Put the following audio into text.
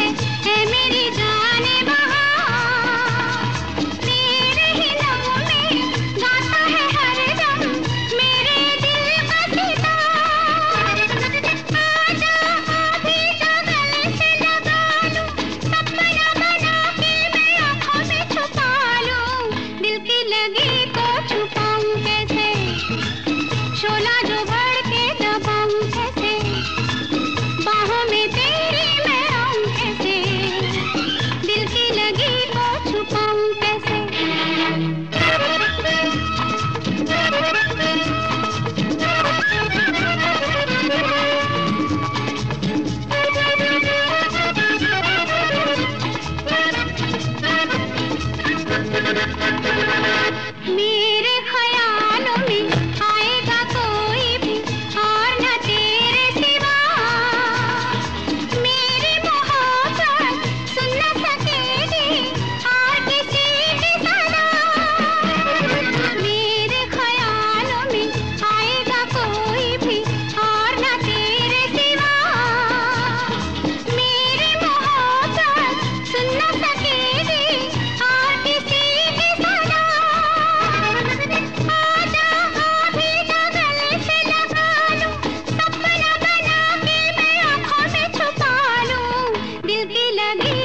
है चली